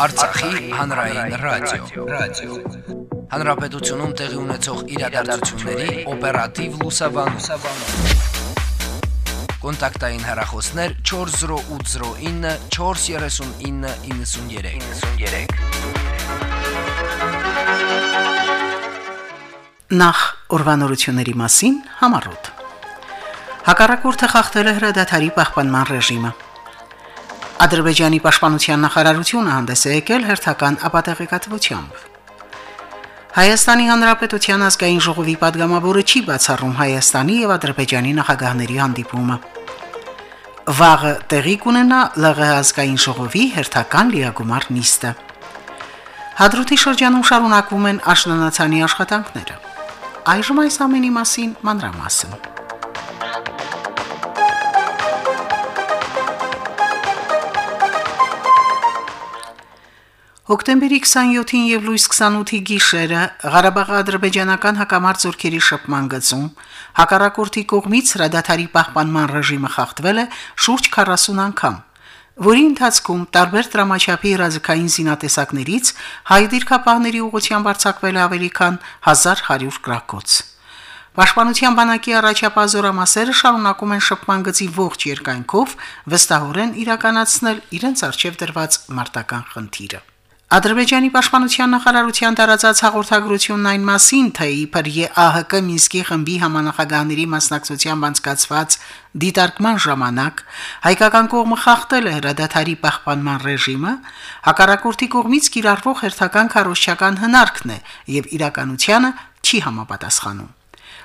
Արցախի հանրային ռադիո, ռադիո։ Հանրապետությունում տեղի ունեցող իրադարձությունների օպերատիվ լուսաբանում։ Կոնտակտային հեռախոսներ 40809 43993։ 93։ Նախ ուրվանորությունների մասին համառոտ։ Հակառակորդը խախտել է հրադադարի պահպանման ռեժիմը։ Ադրբեջանի պաշտպանության նախարարությունը հանդես է եկել հերթական ապատեղեկատվությամբ։ Հայաստանի Հանրապետության ազգային ժողովի падգամավորը չի բացառում Հայաստանի եւ Ադրբեջանի նախագահների հանդիպումը։ Վաղը տեղի կունենա ԼՂՀ ազգային ժողովի հերթական լիագումար նիստը։ Հադրութի շրջանում շարունակվում են աշնանացանի աշխատանքները։ Այժմ այս ամենի մասին մանրամասն։ մասին, Հոկտեմբերի 27-ին եւ լույս 28-ի գիշերը Ղարաբաղի ադրբեջանական հակամարտ զորքերի շփման գծում հակառակորդի կողմից հրադադարի պահպանման ռեժիմը խախտվել է շուրջ 40 անգամ, որի ընթացքում տարբեր դրամաչափի հրաձգային զինատեսակներից հայ դիրքապահների ուղղությամբ արձակվել ավելի քան 1100 գրակոց։ Պաշտպանության բանակի առաջապահ զորամասերը շարունակում են շփման գծի ողջ երկայնքով վստահորեն իրականացնել իրենց արժև դրված մարտական խնդիրը։ Ադրբեջանի պաշտպանության նախարարության տարածած հաղորդագրությունն այն մասին, թե իբր ԵԱՀԿ Մինսկի խմբի համանախագահների մասնակցությամբ անցկացված դիտարկման ժամանակ հայկական կողմը խախտել է հրադադարի պահպանման ռեժիմը, հակառակորդի կողմից կիրառվող հերթական քարոշչական հնարքն է եւ իրականությանը չի համապատասխանում։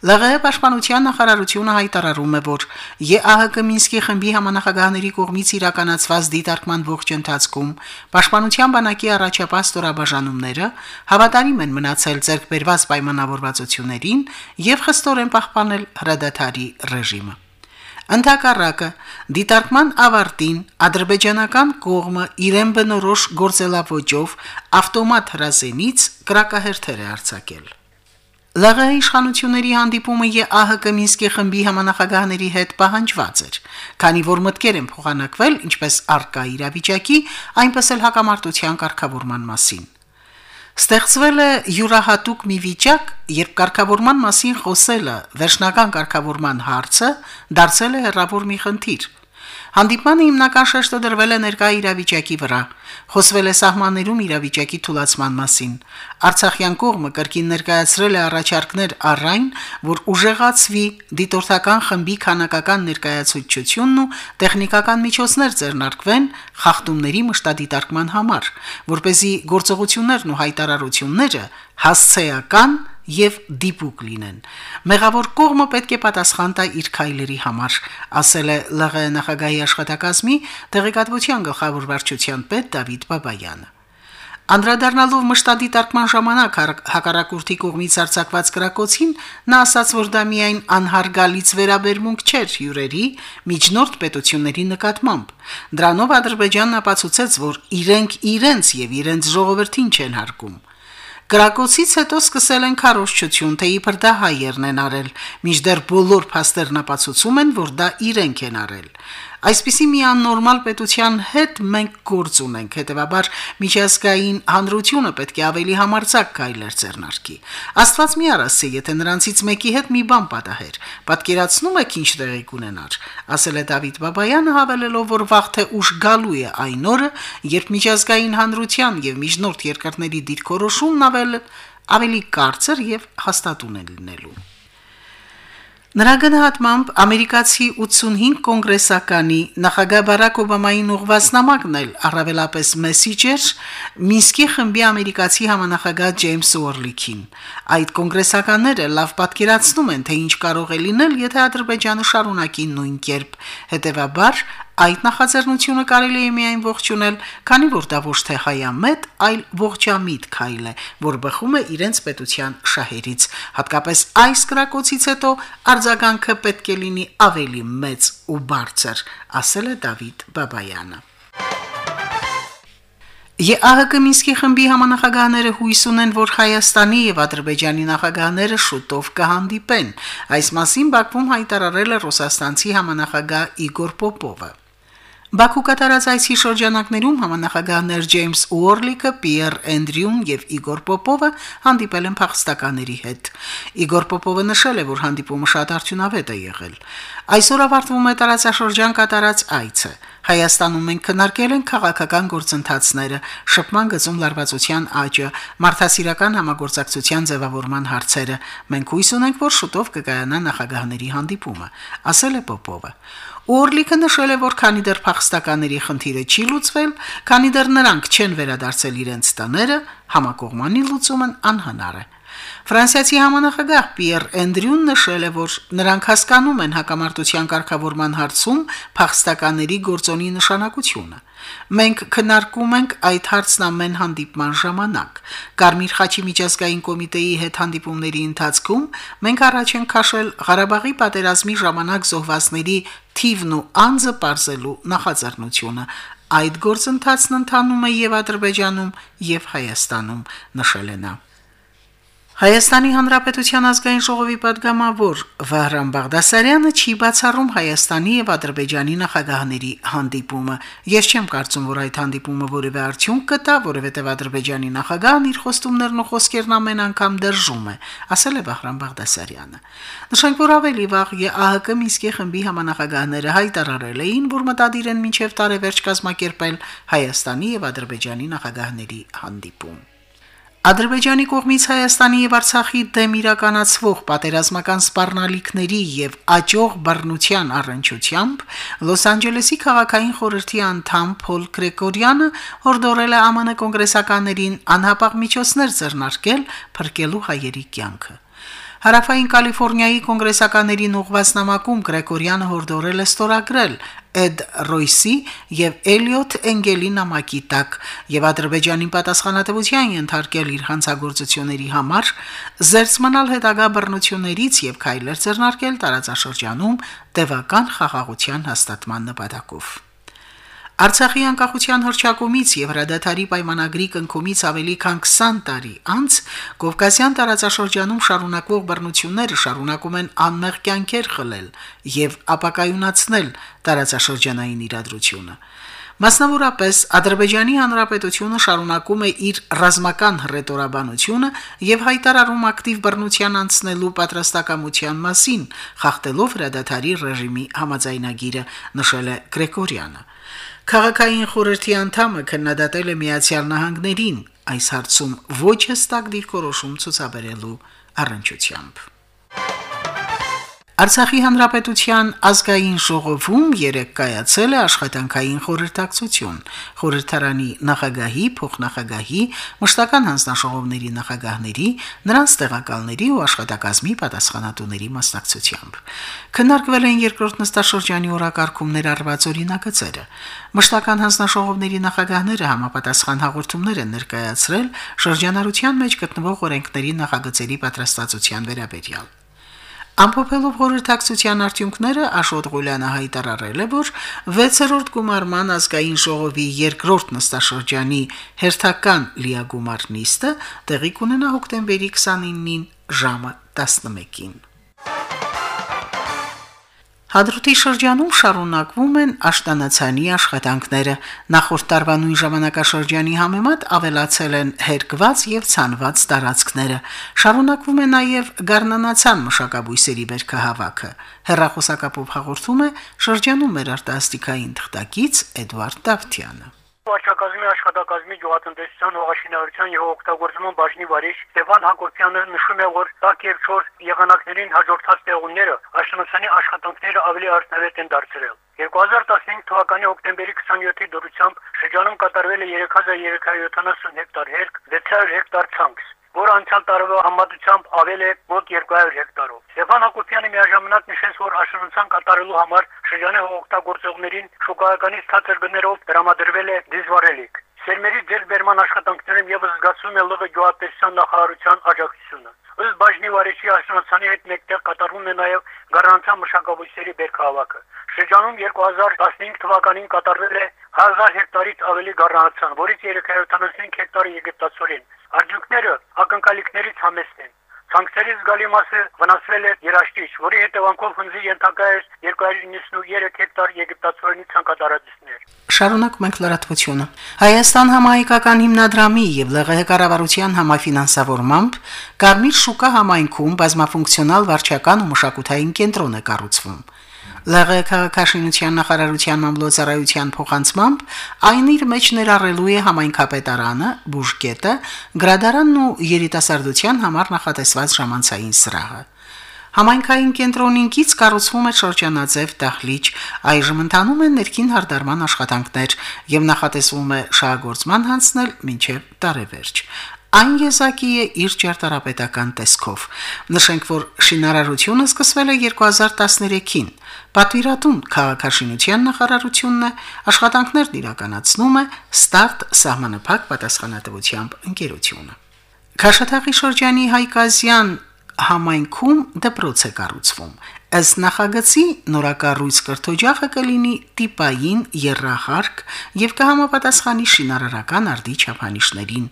ԼՂՀ պաշտպանության նախարարությունը հայտարարում է, որ ԵԱՀԿ Մինսկի խմբի համանախագահների կողմից իրականացված դիտարկման ողջ ընթացքում պաշտպանության բանակի առաջապահ ստորաբաժանումները հավատարիմ են մնացել ձեռքբերված պայմանավորվածություններին եւ խստորեն պահպանել հրադադարի ռեժիմը։ Ընթակառակը դիտարկման ավարտին ադրբեջանական կողմը իրեն բնորոշ գործելավոճով ավտոմատ հրազենից կրակահերթեր է արձակել։ ԼՂՀ իշխանությունների հանդիպումը ԵԱՀԿ Մինսկի խմբի համանախագահների հետ պահանջված էր, քանի որ մտքեր են փոխանակվել ինչպես արկա իրավիճակի, այնպես էլ հակամարտության կարգավորման մասին։ Ստեղծվել է յուրահատուկ մի վիճակ, երբ կարգավորման մասին խոսելը, վերջնական կարգավորման հարցը դարձել է հերավոր մի խնդիր։ Հանդիպանը հիմնական շեշտը դրվել է ներկա իրավիճակի վրա։ Խոսվել է սահմաններում իրավիճակի թուլացման մասին։ Արցախյան կողմը կրկին ներկայացրել է առաջարկներ առայն, որ ուժեղացվի դիտորդական խմբի քանակական ներկայացությունն ու տեխնիկական միջոցներ ձեռնարկվեն խախտումների մշտադիտարկման համար, որ เป զի գործողություններն ու հայտարարությունները հասցեական եւ դիպուկ լինեն։ Մեղավոր կողմը պետք է պատասխան տա իր քայլերի համար, ասել է ԼՂ նախագահի աշխատակազմի տեղեկատվության գլխավոր վարչության պետ Դավիթ Բաբայանը։ Անդրադառնալով մշտադիտարկման ժամանակ հակառակորդի կողմից արձակված կրակոցին, նա ասաց, որ դա միայն անհարգալից վերաբերմունք չէր հյուրերի միջնորդ պետությունների նկատմամբ։ Դրանով Ադրբեջանն ապացուցեց, որ իրենք իրենց եւ իրենց ժողովրդին չեն հարգում։ Գրակոցից հետո սկսել են քարոշչություն, թե իբր դա հայերն են արել, միջդեռ բոլոր փաստերն ապացուցում են, որ դա իրենք են արել։ Այսպիսի մի աննորմալ պետության հետ մենք գործ ունենք, հետեւաբար միջազգային հանրությունը պետք է ավելի համարձակ կայլեր ձեռնարկի։ Աստված մի արասի, եթե նրանցից մեկի հետ մի բան պատահեր, պատկերացնում եք ինչ տեղի կունենար, ասել է Դավիթ Բաբայանը հավելելով, որ վաղ թե ուշ գալու է այն օրը, երբ միջազգային հանրության եւ միջնորդ երկրների դիրքորոշումն ավել ավելի կարծր եւ հաստատուն է լինելու։ Նրա գնահատմամբ ամերիկացի 85 կոնգրեսականի նախագահ Բարակ Օբամային ուղված նամակն էլ առավելապես մեսիջեր Մինսկի խմբի ամերիկացի համանախագահ Ջեյմս Ուորլիքին։ Այդ կոնգրեսականները լավ պատկերացնում են, թե ինչ կարող է լինել, եթե Ադրբեջանը շարունակի նույն կերպ։ Հետևաբար Այդ նախաձեռնությունը կարելի է միայն ողջունել, քանի որ դա ոչ թե հայամետ, այլ ողջամիտ քայլ է, որ բխում է իրենց պետության շահերից։ Հատկապես այս կրակոցից հետո արձագանքը պետք է լինի ավելի մեծ ու բարձր, ասել է Դավիթ Բաբայանը։ ԵԱՀԿ Մինսկի խմբի համանախագահները հույս ունեն, որ Հայաստանի եւ Ադրբեջանի նախագահները շուտով կհանդիպեն։ Այս մասին Բաքվում հայտարարել է Ռուսաստանցի համանախագահ Իգոր Պոպովը։ Բաքու կատարած այսի շրջանակներում համանախագահներ Ջեյմս Ուորլիկը, Պիեր Էնդրյուն եւ Իգոր Պոպովը հանդիպել են փախստականների հետ։ Իգոր Պոպովը նշել է, որ հանդիպումը շատ արդյունավետ է եղել։ Այսօր ավարտվում է տարածաշրջան կատարած այցը։ Հայաստանում մենք քննարկել ենք քաղաքական գործընթացները, շփման գծում լարվածության աճը, մարդասիրական համագործակցության ձևավորման հարցերը։ Մենք հույս ունենք, որ շուտով կկայանա նախագահների հանդիպումը, ասել է Պոպովը։ Օրլիկը նշել է, որ քանի դեռ փախստականների խնդիրը չի լուծվել, քանի դեռ նրանք չեն վերադարձել իրենց տները, համակողմանի լուծումն անհնար է։ Ֆրանսիացի համանախագահ Պիեր Էնդրյուն նշել է, որ նրանք հասկանում են հակամարտության կարգավորման հարցում փախստականների գործոնի նշանակությունը։ Մենք քննարկում ենք այդ հարցն ամեն հանդիպման ժամանակ։ Կարմիր խաչի միջազգային կոմիտեի հետ հանդիպումների ընթացքում մենք առաջ ենք քաշել Ղարաբաղի պատերազմի ժամանակ զոհվածների թիվն ու անձը բարձելու նախաձեռնությունը։ Այդ գործընթացն ընթանում է եւ Ադրբեջանում, եւ Հայաստանում, նշել է նա. Հայաստանի Հանրապետության ազգային ժողովի падգամավոր Վահրամ Բաղդասարյանը չի բացառում Հայաստանի եւ Ադրբեջանի նախագահների հանդիպումը։ Ես չեմ կարծում, որ այդ հանդիպումը որևէ արդյունք կտա, որովհետեւ Ադրբեջանի նախագահն իր խոստումներն ու խոսքերն ամեն անգամ դրժում է, ասել է Վահրամ Բաղդասարյանը։ Նշենք, որ ավելի վաղ ԵԱՀԿ Մինսկի խմբի համանախագահները հայտարարել էին, որ մտադիր են մինչև տարեվերջ կազմակերպել Հայաստանի եւ Ադրբեջանի նախագահների հանդիպում։ Ադրբեջանի կողմից Հայաստանի եւ Արցախի դեմ իրականացվող պատերազմական սպառնալիքների եւ աճող բռնության առընչությամբ Լոս Անջելեսի քաղաքային խորհրդի անդամ Փոլ Գրեգորյանը հորդորել է ԱՄՆ կոնգրեսականներին անհապաղ միջոցներ ձեռնարկել փրկելու հայերի կյանքը։ Հարավային Կալիֆոռնիայի կոնգրեսականներին ուղված նամակում Գրեգորյանը հորդորել է ստորագրել Էդ Ռոյսի եւ Էլիոթ Էնգելի նամակի տակ եւ Ադրբեջանին պատասխանատվության ենթարկել իր հանցագործությունների համար, զերծ մնալ հետագա բռնություններից եւ քայլեր ձեռնարկել տարածաշրջանում տևական խաղաղության հաստատման նպատակով։ Արցախի անկախության հռչակումից եւ հրադադարի պայմանագրի կնքումից ավելի քան 20 տարի անց Կովկասյան տարածաշրջանում շարունակվող բռնությունները շարունակում են անմեղ կյանքեր խլել եւ ապակայունացնել տարածաշրջանային իրադրությունը։ Մասնավորապես Ադրբեջանի Հանրապետությունը շարունակում է իր ռազմական հռետորաբանությունը եւ հայտարարում ակտիվ բռնության անցնելու պատրաստակամության մասին, խախտելով հրադադարի ռեժիմի համաձայնագիրը, նշել է Գրեգորյանը։ Քաղաքային խորհրդի անդամը քննադատել է Միացյալ Նահանգներին այս հարցում ոչ հստակ դիրքորոշում ցուցաբերելու առընչությամբ։ Արցախի հանրապետության ազգային ժողովում երեք կայացել է աշխատանքային խորհրդակցություն։ Խորհրդարանի նախագահի, փոխնախագահի, մշտական հանձնաժողովների նախագահների, նրանց տեղակալների ու աշխատակազմի պատասխանատուների մասնակցությամբ։ Քննարկվել են երկրորդ նստաշրջանի օրակարգում ներառված օրինագծերը։ Մշտական հանձնաժողովների նախագահները համապատասխան հաղորդումներ են ներկայացրել շրջանառության մեջ գտնվող օրենքների նախագծերի պատրաստվածության վերաբերյալ։ Ամփոփելով խորհրդակցության արդյունքները Աշոտ Ղուլյանը հայտարարել է, որ 6-րդ գումարման ազգային ժողովի երկրորդ նստաշրջանի հերթական լիագումար նիստը տեղի կունենա հոկտեմբերի 29-ին ժամը 11-ին։ Հադրութի շրջանում շարունակվում են աշտանացանի աշխատանքները։ Նախորդ տարվա նույն ժամանակաշրջանի համեմատ ավելացել են հերկված եւ ցանված տարածքները։ Շարունակվում է նաեւ գառնանացան մշակաբույսերի βέρքահավաքը։ Հերրախոսակապով հաղորդում է շրջանում մեր արտասթիկային թղթակից Էդվարդ Դավթյանը վարչակազմի աշխատակազմի գյուղատնտեսության հողաշինարարության եւ օգտագործման բաժնի վարիչ Ստեփան Հակոբյանը նշում է, որ տակ եւ 4 եղանակներին հաջորդած տեղումները աշտանոցանի աշխատանքները ավելի արդյունավետ են դարձրել։ 2015 թվականի հոկտեմբերի 27-ի դուրսությամբ շրջանում կատարվել է 3370 հեկտար հերկ, 600 հեկտար ցանց որ անցյալ տարվա համատությամբ ավել է մոտ 200 հեկտարով։ Ստեփան Հակոբյանը միաժամանակ նշեց, որ աշնանցան կատարելու համար շրջանի օգտագործողներին շուկայականից ցածր գներով դրամադրվել է դիզվարելիք։ Սերմերի ձեռբերման աշխատանքներում եւս զգացվում է ԼՂ գյուղատնտեսության նախարարության աջակցությունը։ Ըստ բաժնի վարիչի աշնանցանի հետ մեկտեղ կատարվում է նաեւ գառնանցան մշակաբույսերի բերքահավաքը։ Շրջանում 2015 թվականին կատարվել է 1000 հեկտարից ավելի գառնանացան, որից 375 հեկտարը եգիպտացորեն։ Արդյունքները ակնկալիքներից համեստ են։ Ցանկերի զգալի մասը վնասվել է երաշտիչ, որի հետևանքով հնձի ենթակա է 293 հեկտար եգիպտացորենի ցանկատարածքներ։ Շարունակում ենք լրատվությունը։ Հայաստան համահայկական հիմնադրամի եւ ԼՂՀ կառավարության համաֆինանսավորմամբ Կարմիր շուկա համայնքում բազմաֆունկցիոնալ վարչական ու մշակութային կենտրոն է կառուցվում։ ԼՂ քաղաքաշինության նախարարության մամլոյցարայության փոխանցմամբ այն իր մեջ ներառելու է համայնքապետարանը, բուժկետը, գրադարանն ու երիտասարդության համար նախատեսված ժամանցային սրահը։ Համայնքային կենտրոնին կից կառուցվում է շրջանաձև դահլիճ, այժմ ընթանում են ներքին հարդարման աշխատանքներ եւ նախատեսվում է շահագործման հանձնել մինչեւ տարեվերջ այն եզակի է իր ճարտարապետական տեսքով։ Նշենք, որ շինարարությունը սկսվել է 2013-ին։ Պատվիրատուն քաղաքաշինության նախարարությունն է, աշխատանքներն իրականացնում է Start սահմանափակ պատասխանատվությամբ ընկերությունը։ Քաշաթաղի շրջանի Հայկազյան համայնքում դպրոց է կառուցվում։ Ըստ նախագծի նորակառույց կրթօջախը կլինի տիպային երրահարկ եւ կհամապատասխանի շինարարական արդի չափանիշներին։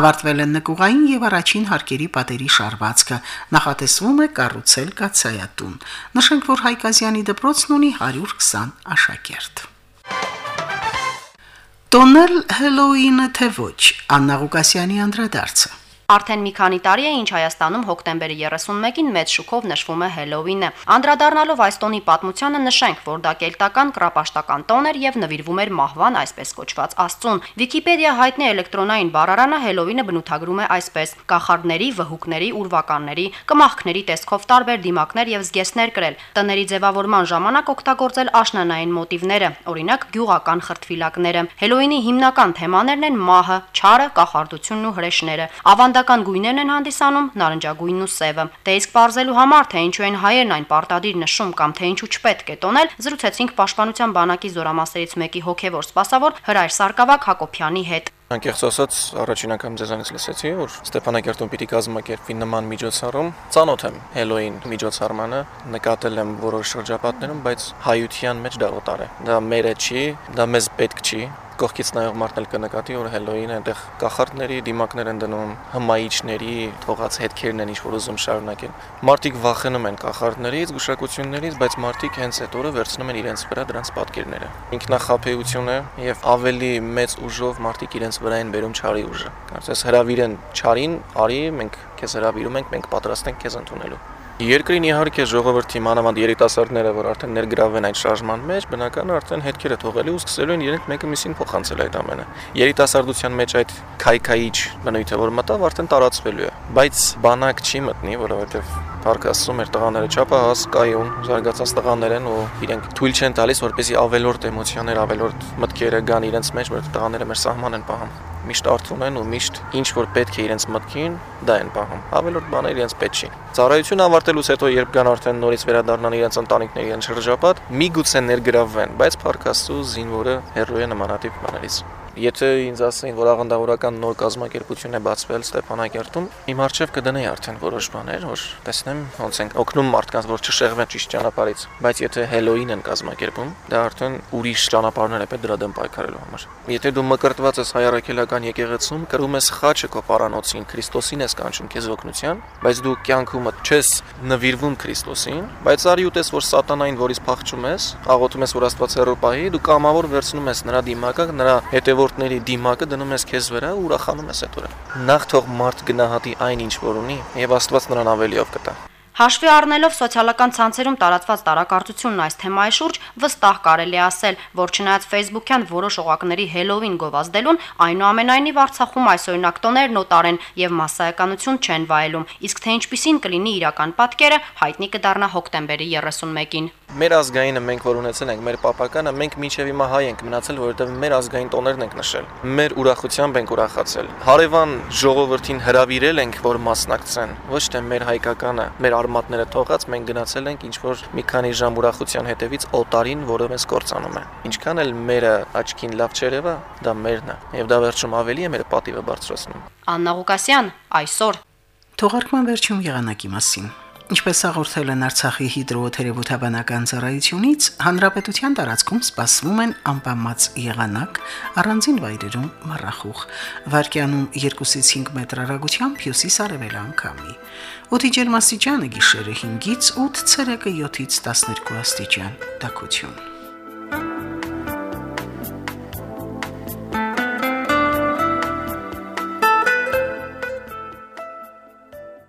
Ավարտվել են նկուղային եւ առաջին հարկերի պատերի շարվածքը։ Նախատեսվում է կառուցել կացայատուն։ Նշենք, որ Հայկազյանի դպրոցն ունի 120 աշակերտ։ Տոնել Հելոուինը թե ոչ, Աննա Ղուկասյանի անդրադարձը։ Արդեն մի քանի տարի է, ինչ Հայաստանում հոկտեմբերի 31-ին մեծ շուկով նշվում է Հելովինը։ Անդրադառնալով այս տոնի պատմությանը նշենք, որ դա կելտական կրապաշտական տոն էր եւ նվիրվում էր մահվան այսպես կոչված աստծուն։ Վիկիպեդիա հայտնի էլեկտրոնային բառարանը Հելովինը բնութագրում է այսպես. կախարդների, վհուկների, ուրվականների, կմախքների տեսքով տարբեր դիմակներ եւ զգեստներ կրել։ Տների ձևավորման ժամանակ օգտագործել աշնանային մոտիվները, օրինակ գյուղական խրտվիլակները։ Հելովինի հիմնական թեմաներն են մահը, չարը, կախարդությունն ու հրեշները։ Ավան ավանդական գույներն են հանդիսանում նարնջագույնն ու սևը։ Դե իսկ բարձելու համար, թե ինչու են հայերն այն պարտադիր նշում կամ թե ինչու չպետք է տոնել, զրուցեցինք Պաշտպանության բանակի զորամասերից մեկի հոգևոր սպասավոր Հրայր Սարգսակյան Հակոբյանի հետ։ Անկեղծ ասած, առաջին անգամ ձեզանից լսեցի, որ Ստեփանակերտում պիտի կազմակերպվի նման միջոցառում։ Ծանոթ եմ Հելոին միջոցառմանը, նկատել եմ որոշ շրջապատներում, բայց հայության մեջ դա օտար է։ Դա մերը չի, դա մեզ պետք չի, կողքից նայող մարդն էլ կնկատի, որ Հելոին այնտեղ կախարդների դիմակներ են դնում, հմայիչների թողած հետքերն են ինչ-որ ուզում շարունակեն։ Մարդիկ վախենում են կախարդներից, գուշակություններից, բայց մարդիկ հենց այդ օրը վերցնում են իրենց վրա դրանց պատկերները։ Ինքնախապեյություն է եւ ավելի մեծ ուժով մարդիկ իրենց վրա են բերում ճարի ուժը։ Կարծես հravirեն ճարին, արի, մենք քեզ հravirում ենք, մենք պատրաստ ենք քեզ ընդունելու։ Երկրին իհարկե ժողովրդի մանավանդ երիտասարդները, որ արդեն ներգրավեն այդ շարժման մեջ, բնական արդեն հետքերը թողելու ու սկսելու են իրենք մեկը մյուսին փոխանցել այդ ամենը։ Երիտասարդության մեջ այդ քայքայիչ բնույթը, որ մտավ, արդեն տարածվելու է, բայց բանակ չի մտնի, որովհետև Փառք Աստծո մեր տղաները չափահաս կայուն զարգացած տղաներ են ու իրենք թույլ չեն տալիս որպեսզի ավելորդ էմոցիաներ, ավելորդ մտքերը գան իրենց մեջ, որ տղաները մեր սահման են պահում միշտ արթուն են ու միշտ ինչ որ պետք է իրենց մտքին, դա են պահում։ Ավելորդ բաներ իրենց պետք չի։ Ծառայություն ավարտելուց հետո երբ կան արդեն նորից վերադառնան իրենց ընտանիքների իրենց շրջապատ, միգուցե ներգրավվեն, բայց Փարքաստու զինվորը հերոյը նմանատիպ բաներից Եթե ինձ ասեին, որ աղանդավորական նոր կազմակերպություն է բացվել Ստեփանակերտում, իմ արժև կդնեի արդեն որոշ բաներ, որ տեսնեմ ոնց են օգնում մարդկանց, որ չշեղվեն ճիշտ ճանապարհից։ Բայց եթե Հելոին են կազմակերպում, դա արդեն ուրիշ ճանապարհներ է պետք դրա դեմ պայքարելու համար։ Եթե դու մկրտված ես հայարակելական եկեղեցում, կրում ես խաչը քո պարանոցին, Քրիստոսին ես կանչում քեզ օգնության, բայց դու կյանքումդ չես նվիրվում Քրիստոսին, բայց արի ուտես, որ սատանային, որից փախչում ես, աղոթում ես, որ Աստված հեռու պահի, դու կամավոր վերցնում ես նրա դիմակը, նրա հետևոր ժողովրդների դիմակը դնում ես քեզ վրա ու ուրախանում ես այդ օրը։ Նախ թող մարդ գնահատի այն ինչ որ ունի եւ Աստված նրան ավելիով կտա։ Հաշվի առնելով սոցիալական ցանցերում տարածված տարակարծությունն այս թեմայի շուրջ, վստահ կարելի ասել, որ չնայած Facebook-յան որոշ օղակների Halloween գովազդելուն, այնուամենայնիվ Արցախում այս օրինակ տոներն օտար են եւ massայականություն չեն վայելում, իսկ թե ինչպիսին կլինի իրական պատկերը, հայտնի կդառնա հոկտեմբերի 31-ին։ Մեր ազգայինը մենք որ ունեցել ենք, մեր պապականը, մենք միջև հիմա հայ ենք մնացել, որովհետև մեր ազգային տոներն ենք նշել։ Մեր ուրախությամբ ենք ուրախացել։ Հարևան ժողովրդին հravirել ենք, որ մասնակցեն, ոչ թե մեր հայկականը, մեր արմատները թողած մենք գնացել ենք ինչ որ մի քանի ժամ ուրախության հետևից օտարին, որը մեզ կործանում է։ Ինչքան էլ մերը աչքին լավ չերևա, դա մերն է, եւ դա վերջում ավելի է մեր պատիվը բարձրացնում։ Աննա Ղուկասյան այսօր Թողարկման վերջում եղանակի մասին։ Ինչպես հաղորդել են Արցախի հիդրոթերապևտաբանական ծառայությունից, հանրապետության տարածքում սպասվում են անբավարար եղանակ, առանձին վայրերում մռախուղ, վարկյանում 2-ից 5 մետր հեռագությամբ հյուսիս-արևելան քամի։ Օդի ջերմաստիճանը գիշերը 5-ից 8, ցերեկը 7-ից 12 աստիճան։ Տաքություն։